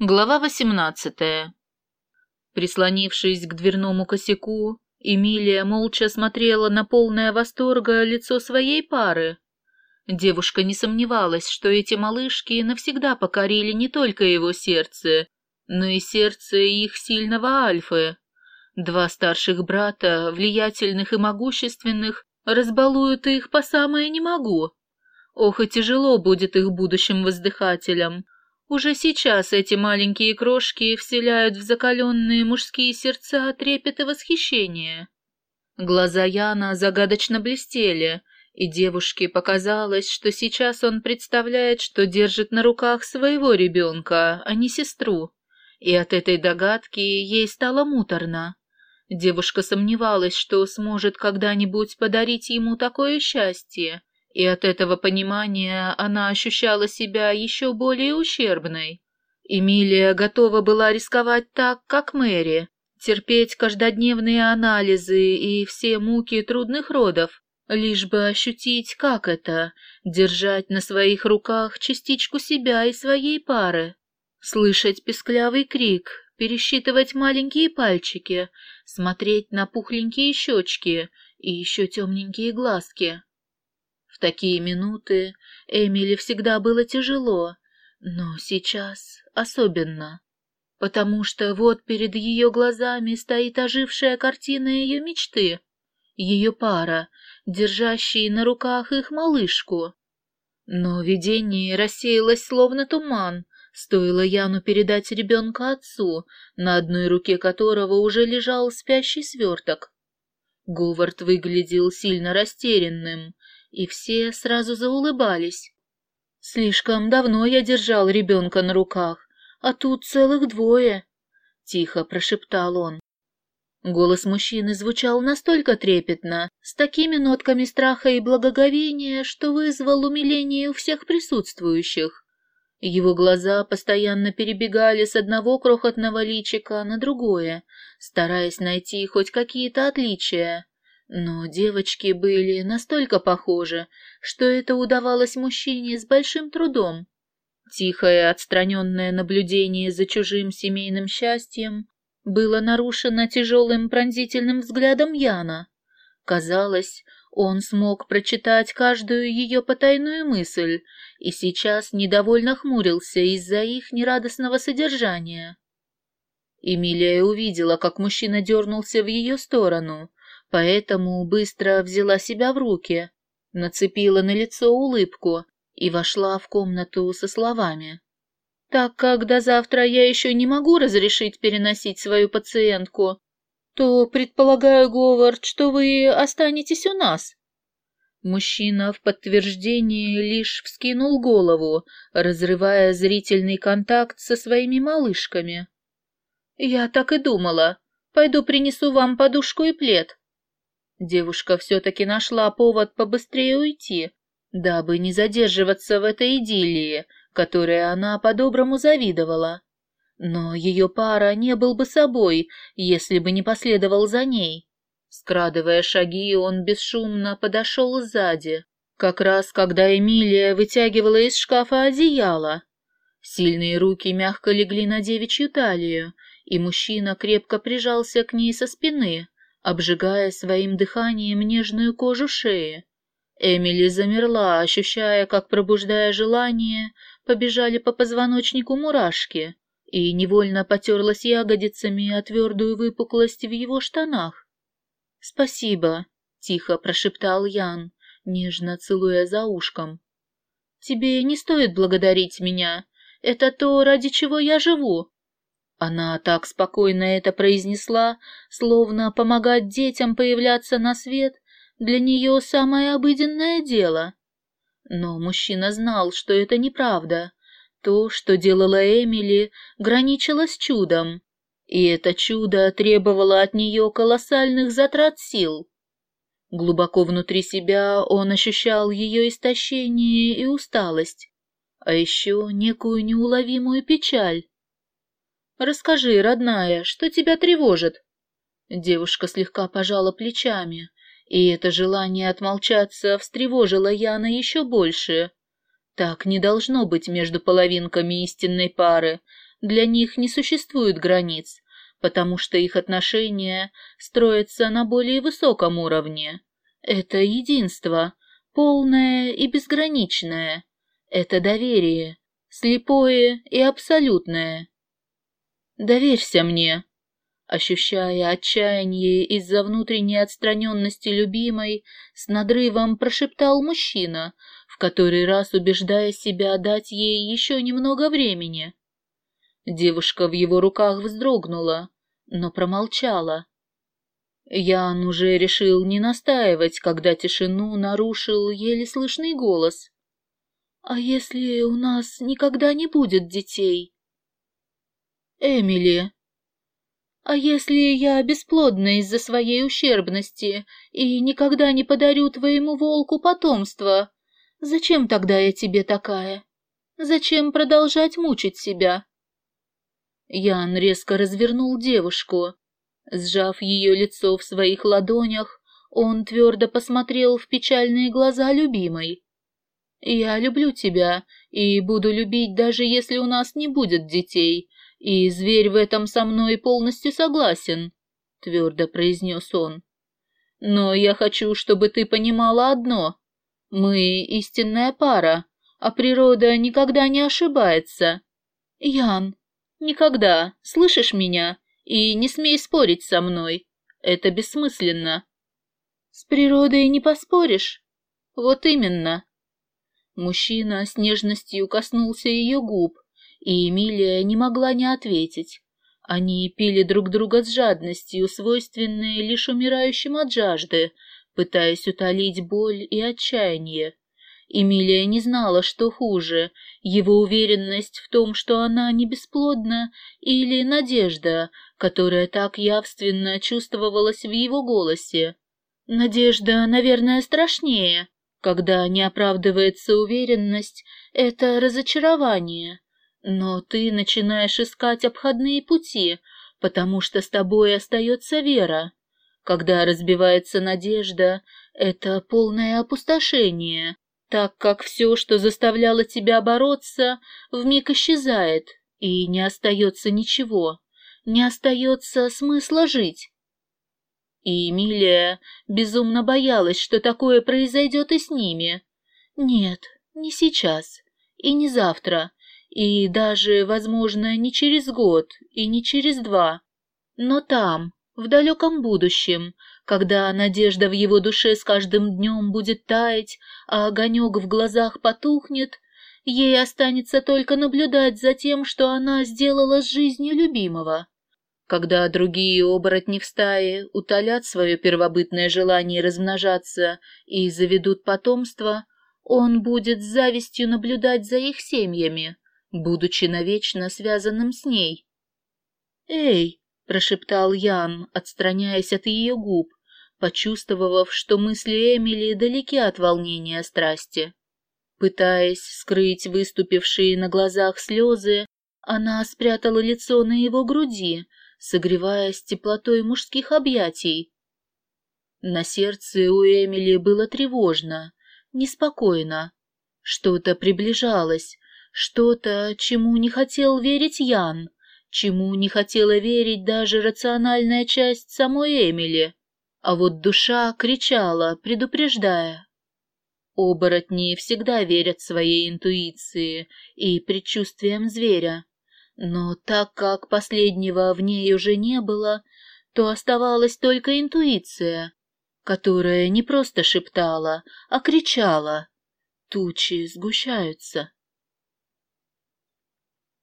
Глава восемнадцатая. Прислонившись к дверному косяку, Эмилия молча смотрела на полное восторга лицо своей пары. Девушка не сомневалась, что эти малышки навсегда покорили не только его сердце, но и сердце их сильного Альфы. Два старших брата, влиятельных и могущественных, разбалуют их по самое не могу. Ох, и тяжело будет их будущим воздыхателям. Уже сейчас эти маленькие крошки вселяют в закаленные мужские сердца трепет и восхищение. Глаза Яна загадочно блестели, и девушке показалось, что сейчас он представляет, что держит на руках своего ребенка, а не сестру. И от этой догадки ей стало муторно. Девушка сомневалась, что сможет когда-нибудь подарить ему такое счастье, и от этого понимания она ощущала себя еще более ущербной. Эмилия готова была рисковать так, как Мэри, терпеть каждодневные анализы и все муки трудных родов, лишь бы ощутить, как это — держать на своих руках частичку себя и своей пары, слышать песклявый крик, пересчитывать маленькие пальчики, смотреть на пухленькие щечки и еще темненькие глазки. В такие минуты Эмили всегда было тяжело, но сейчас особенно, потому что вот перед ее глазами стоит ожившая картина ее мечты, ее пара, держащие на руках их малышку. Но видение рассеялось словно туман, стоило Яну передать ребенка отцу, на одной руке которого уже лежал спящий сверток. Говард выглядел сильно растерянным, и все сразу заулыбались. Слишком давно я держал ребенка на руках, а тут целых двое, — тихо прошептал он. Голос мужчины звучал настолько трепетно, с такими нотками страха и благоговения, что вызвал умиление у всех присутствующих. Его глаза постоянно перебегали с одного крохотного личика на другое, стараясь найти хоть какие-то отличия. Но девочки были настолько похожи, что это удавалось мужчине с большим трудом. Тихое отстраненное наблюдение за чужим семейным счастьем было нарушено тяжелым пронзительным взглядом Яна. Казалось, он смог прочитать каждую ее потайную мысль и сейчас недовольно хмурился из-за их нерадостного содержания. Эмилия увидела, как мужчина дернулся в ее сторону, поэтому быстро взяла себя в руки, нацепила на лицо улыбку и вошла в комнату со словами. «Так как до завтра я еще не могу разрешить переносить свою пациентку, то предполагаю, Говард, что вы останетесь у нас». Мужчина в подтверждение лишь вскинул голову, разрывая зрительный контакт со своими малышками. «Я так и думала. Пойду принесу вам подушку и плед. Девушка все-таки нашла повод побыстрее уйти, дабы не задерживаться в этой идиллии, которой она по-доброму завидовала. Но ее пара не был бы собой, если бы не последовал за ней. Скрадывая шаги, он бесшумно подошел сзади, как раз когда Эмилия вытягивала из шкафа одеяло. Сильные руки мягко легли на девичью талию, и мужчина крепко прижался к ней со спины, обжигая своим дыханием нежную кожу шеи. Эмили замерла, ощущая, как, пробуждая желание, побежали по позвоночнику мурашки, и невольно потерлась ягодицами о твердую выпуклость в его штанах. «Спасибо», — тихо прошептал Ян, нежно целуя за ушком. «Тебе не стоит благодарить меня. Это то, ради чего я живу. Она так спокойно это произнесла, словно помогать детям появляться на свет для нее самое обыденное дело. Но мужчина знал, что это неправда. То, что делала Эмили, граничило с чудом, и это чудо требовало от нее колоссальных затрат сил. Глубоко внутри себя он ощущал ее истощение и усталость, а еще некую неуловимую печаль. Расскажи, родная, что тебя тревожит?» Девушка слегка пожала плечами, и это желание отмолчаться встревожило Яна еще больше. Так не должно быть между половинками истинной пары, Для них не существует границ, потому что их отношения строятся на более высоком уровне. Это единство, полное и безграничное. Это доверие, слепое и абсолютное. Доверься мне, ощущая отчаяние из-за внутренней отстраненности любимой, с надрывом прошептал мужчина, в который раз убеждая себя дать ей еще немного времени. Девушка в его руках вздрогнула, но промолчала. Ян уже решил не настаивать, когда тишину нарушил еле слышный голос. «А если у нас никогда не будет детей?» «Эмили!» «А если я бесплодна из-за своей ущербности и никогда не подарю твоему волку потомство, зачем тогда я тебе такая? Зачем продолжать мучить себя?» Ян резко развернул девушку. Сжав ее лицо в своих ладонях, он твердо посмотрел в печальные глаза любимой. «Я люблю тебя и буду любить, даже если у нас не будет детей, и зверь в этом со мной полностью согласен», — твердо произнес он. «Но я хочу, чтобы ты понимала одно. Мы истинная пара, а природа никогда не ошибается. Ян, Никогда, слышишь меня? И не смей спорить со мной. Это бессмысленно. С природой не поспоришь. Вот именно. Мужчина с нежностью коснулся ее губ, и Эмилия не могла не ответить. Они пили друг друга с жадностью, свойственной лишь умирающим от жажды, пытаясь утолить боль и отчаяние. Эмилия не знала, что хуже, его уверенность в том, что она не бесплодна, или надежда, которая так явственно чувствовалась в его голосе. Надежда, наверное, страшнее. Когда не оправдывается уверенность, это разочарование. Но ты начинаешь искать обходные пути, потому что с тобой остается вера. Когда разбивается надежда, это полное опустошение так как все, что заставляло тебя бороться, вмиг исчезает, и не остается ничего, не остается смысла жить. И Эмилия безумно боялась, что такое произойдет и с ними. Нет, не сейчас, и не завтра, и даже, возможно, не через год, и не через два, но там, в далеком будущем, когда надежда в его душе с каждым днем будет таять, а огонек в глазах потухнет, ей останется только наблюдать за тем, что она сделала с жизнью любимого. Когда другие оборотни в стае утолят свое первобытное желание размножаться и заведут потомство, он будет с завистью наблюдать за их семьями, будучи навечно связанным с ней. «Эй!» — прошептал Ян, отстраняясь от ее губ, почувствовав, что мысли Эмили далеки от волнения страсти. Пытаясь скрыть выступившие на глазах слезы, она спрятала лицо на его груди, согреваясь теплотой мужских объятий. На сердце у Эмили было тревожно, неспокойно. Что-то приближалось, что-то, чему не хотел верить Ян, чему не хотела верить даже рациональная часть самой Эмили а вот душа кричала, предупреждая. Оборотни всегда верят своей интуиции и предчувствиям зверя, но так как последнего в ней уже не было, то оставалась только интуиция, которая не просто шептала, а кричала. Тучи сгущаются.